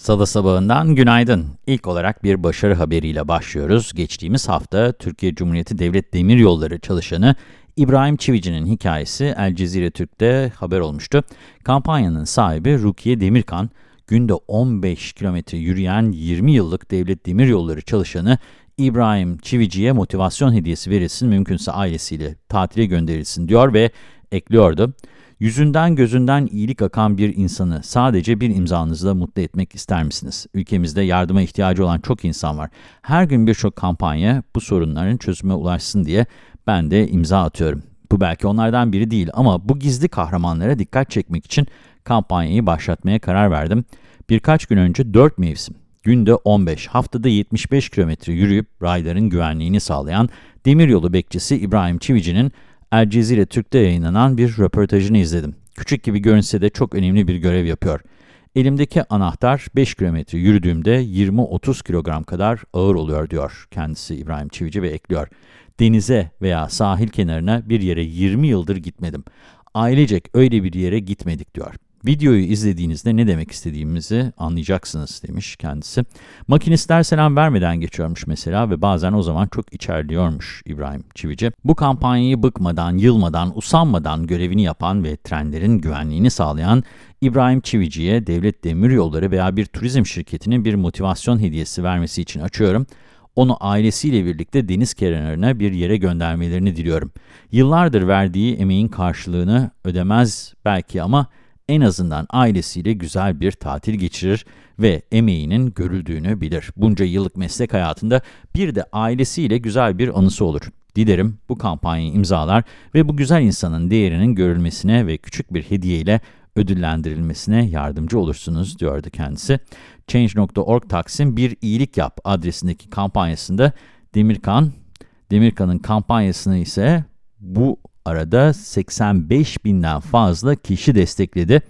Salı sabahından günaydın. İlk olarak bir başarı haberiyle başlıyoruz. Geçtiğimiz hafta Türkiye Cumhuriyeti Devlet Demiryolları çalışanı İbrahim Çivici'nin hikayesi El Cezire Türk'te haber olmuştu. Kampanyanın sahibi Rukiye Demirkan, günde 15 kilometre yürüyen 20 yıllık Devlet Demiryolları çalışanı İbrahim Çivici'ye motivasyon hediyesi verilsin, mümkünse ailesiyle tatile gönderilsin diyor ve ekliyordu. Yüzünden gözünden iyilik akan bir insanı sadece bir imzanızla mutlu etmek ister misiniz? Ülkemizde yardıma ihtiyacı olan çok insan var. Her gün birçok kampanya bu sorunların çözüme ulaşsın diye ben de imza atıyorum. Bu belki onlardan biri değil ama bu gizli kahramanlara dikkat çekmek için kampanyayı başlatmaya karar verdim. Birkaç gün önce 4 mevsim, günde 15, haftada 75 kilometre yürüyüp rayların güvenliğini sağlayan demiryolu bekçisi İbrahim Çivici'nin El Cezire Türk'te yayınlanan bir röportajını izledim. Küçük gibi görünse de çok önemli bir görev yapıyor. Elimdeki anahtar 5 kilometre yürüdüğümde 20-30 kilogram kadar ağır oluyor diyor kendisi İbrahim Çivici ve ekliyor. Denize veya sahil kenarına bir yere 20 yıldır gitmedim. Ailecek öyle bir yere gitmedik diyor. Videoyu izlediğinizde ne demek istediğimizi anlayacaksınız demiş kendisi. Makinistler selam vermeden geçiyormuş mesela ve bazen o zaman çok içerliyormuş İbrahim Çivici. Bu kampanyayı bıkmadan, yılmadan, usanmadan görevini yapan ve trenlerin güvenliğini sağlayan İbrahim Çivici'ye devlet demir yolları veya bir turizm şirketinin bir motivasyon hediyesi vermesi için açıyorum. Onu ailesiyle birlikte deniz kenarına bir yere göndermelerini diliyorum. Yıllardır verdiği emeğin karşılığını ödemez belki ama en azından ailesiyle güzel bir tatil geçirir ve emeğinin görüldüğünü bilir. Bunca yıllık meslek hayatında bir de ailesiyle güzel bir anısı olur. Dilerim bu kampanyayı imzalar ve bu güzel insanın değerinin görülmesine ve küçük bir hediyeyle ödüllendirilmesine yardımcı olursunuz diyordu kendisi. Change.org Taksim Bir iyilik Yap adresindeki kampanyasında Demirkan, Demirkan'ın kampanyasını ise bu arada 85 binden fazla kişi destekledi.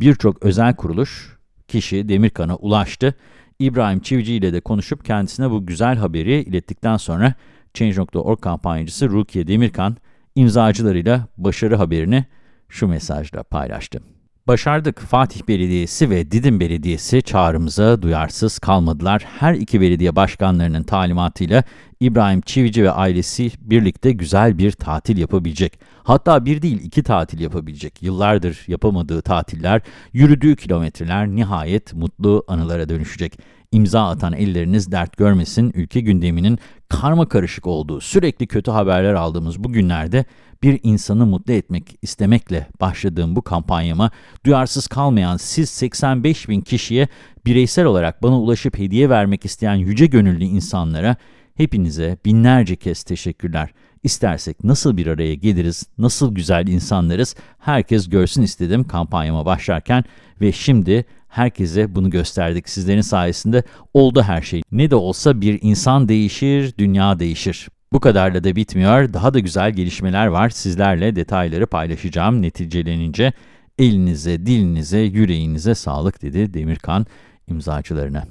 Birçok özel kuruluş kişi Demirkan'a ulaştı. İbrahim Çivici ile de konuşup kendisine bu güzel haberi ilettikten sonra Change.org kampanyacısı Rukiye Demirkan imzacılarıyla başarı haberini şu mesajla paylaştı. Başardık. Fatih Belediyesi ve Didim Belediyesi çağrımıza duyarsız kalmadılar. Her iki belediye başkanlarının talimatıyla İbrahim Çivici ve ailesi birlikte güzel bir tatil yapabilecek. Hatta bir değil iki tatil yapabilecek. Yıllardır yapamadığı tatiller, yürüdüğü kilometreler nihayet mutlu anılara dönüşecek. İmza atan elleriniz dert görmesin, ülke gündeminin karma karışık olduğu, sürekli kötü haberler aldığımız bu günlerde bir insanı mutlu etmek istemekle başladığım bu kampanyama duyarsız kalmayan siz 85 bin kişiye bireysel olarak bana ulaşıp hediye vermek isteyen yüce gönüllü insanlara hepinize binlerce kez teşekkürler. İstersek nasıl bir araya geliriz, nasıl güzel insanlarız herkes görsün istedim kampanyama başlarken ve şimdi herkese bunu gösterdik. Sizlerin sayesinde oldu her şey. Ne de olsa bir insan değişir, dünya değişir. Bu kadarla da bitmiyor. Daha da güzel gelişmeler var. Sizlerle detayları paylaşacağım. Neticelenince elinize, dilinize, yüreğinize sağlık dedi Demirkan imzacılarına.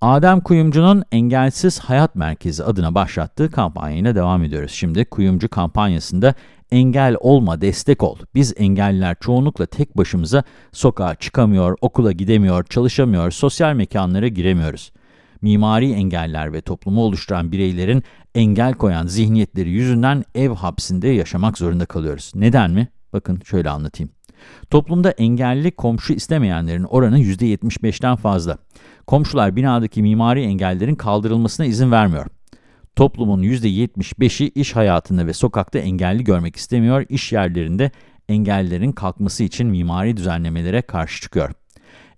Adem Kuyumcu'nun Engelsiz Hayat Merkezi adına başlattığı kampanyayla devam ediyoruz. Şimdi Kuyumcu kampanyasında engel olma, destek ol. Biz engelliler çoğunlukla tek başımıza sokağa çıkamıyor, okula gidemiyor, çalışamıyor, sosyal mekanlara giremiyoruz. Mimari engeller ve toplumu oluşturan bireylerin engel koyan zihniyetleri yüzünden ev hapsinde yaşamak zorunda kalıyoruz. Neden mi? Bakın şöyle anlatayım. Toplumda engelli komşu istemeyenlerin oranı %75'ten fazla. Komşular binadaki mimari engellerin kaldırılmasına izin vermiyor. Toplumun %75'i iş hayatında ve sokakta engelli görmek istemiyor, iş yerlerinde engellerin kalkması için mimari düzenlemelere karşı çıkıyor.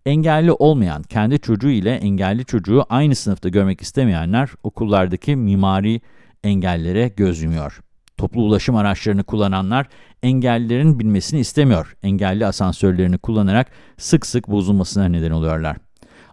Engelli olmayan, kendi çocuğu ile engelli çocuğu aynı sınıfta görmek istemeyenler okullardaki mimari engellere göz yumuyor. Toplu ulaşım araçlarını kullananlar engellilerin bilmesini istemiyor. Engelli asansörlerini kullanarak sık sık bozulmasına neden oluyorlar.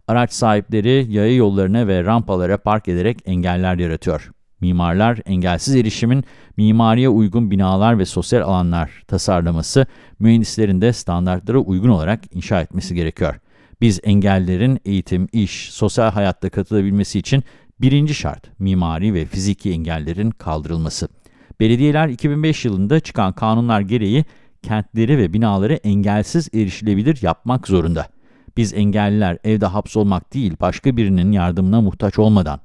Araç sahipleri yaya yollarına ve rampalara park ederek engeller yaratıyor. Mimarlar, engelsiz erişimin mimariye uygun binalar ve sosyal alanlar tasarlaması, mühendislerin de standartlara uygun olarak inşa etmesi gerekiyor. Biz engellerin eğitim, iş, sosyal hayatta katılabilmesi için birinci şart mimari ve fiziki engellerin kaldırılması. Belediyeler 2005 yılında çıkan kanunlar gereği kentleri ve binaları engelsiz erişilebilir yapmak zorunda. Biz engelliler evde hapsolmak değil, başka birinin yardımına muhtaç olmadan,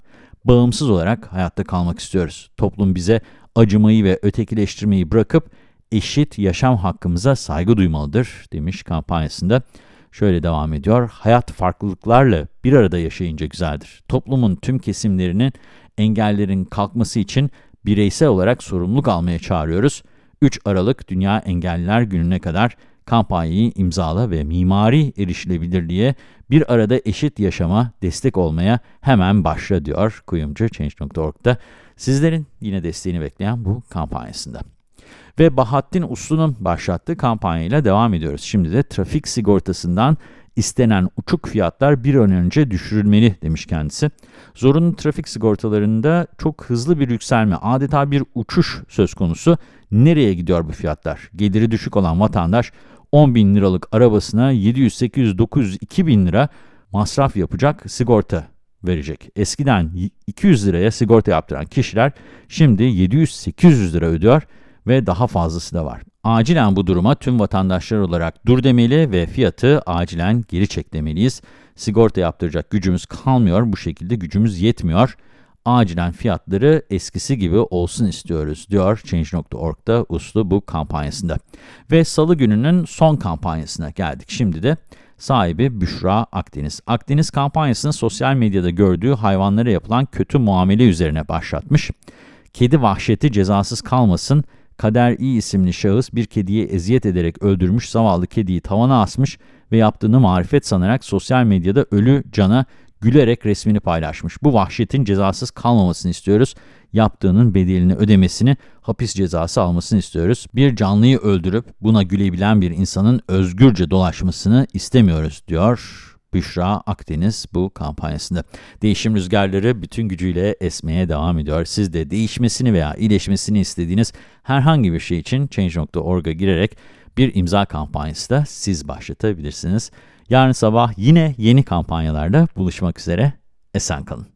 bağımsız olarak hayatta kalmak istiyoruz. Toplum bize acımayı ve ötekileştirmeyi bırakıp eşit yaşam hakkımıza saygı duymalıdır demiş kampanyasında. Şöyle devam ediyor, hayat farklılıklarla bir arada yaşayınca güzeldir. Toplumun tüm kesimlerinin engellerin kalkması için bireysel olarak sorumluluk almaya çağırıyoruz. 3 Aralık Dünya Engelliler Günü'ne kadar kampanyayı imzala ve mimari erişilebilirliğe bir arada eşit yaşama destek olmaya hemen başla diyor kuyumcu Change.org'da. Sizlerin yine desteğini bekleyen bu kampanyasında. Ve Bahattin Uslu'nun başlattığı kampanyayla devam ediyoruz. Şimdi de trafik sigortasından istenen uçuk fiyatlar bir an önce düşürülmeli demiş kendisi. Zorunlu trafik sigortalarında çok hızlı bir yükselme, adeta bir uçuş söz konusu. Nereye gidiyor bu fiyatlar? Geliri düşük olan vatandaş 10 bin liralık arabasına 700, 800, 900, 2000 lira masraf yapacak sigorta verecek. Eskiden 200 liraya sigorta yaptıran kişiler şimdi 700-800 lira ödüyor ve daha fazlası da var. Acilen bu duruma tüm vatandaşlar olarak dur demeli ve fiyatı acilen geri çek demeliyiz. Sigorta yaptıracak gücümüz kalmıyor, bu şekilde gücümüz yetmiyor. Acilen fiyatları eskisi gibi olsun istiyoruz, diyor Change.org'da uslu bu kampanyasında. Ve salı gününün son kampanyasına geldik. Şimdi de sahibi Büşra Akdeniz. Akdeniz kampanyasını sosyal medyada gördüğü hayvanlara yapılan kötü muamele üzerine başlatmış. Kedi vahşeti cezasız kalmasın, Kader İ isimli şahıs bir kediyi eziyet ederek öldürmüş, zavallı kediyi tavana asmış ve yaptığını marifet sanarak sosyal medyada ölü cana gülerek resmini paylaşmış. Bu vahşetin cezasız kalmamasını istiyoruz. Yaptığının bedelini ödemesini, hapis cezası almasını istiyoruz. Bir canlıyı öldürüp buna gülebilen bir insanın özgürce dolaşmasını istemiyoruz diyor Büşra Akdeniz bu kampanyasında. Değişim rüzgarları bütün gücüyle esmeye devam ediyor. Siz de değişmesini veya iyileşmesini istediğiniz herhangi bir şey için Change.org'a girerek bir imza kampanyası da siz başlatabilirsiniz. Yarın sabah yine yeni kampanyalarla buluşmak üzere. Esen kalın.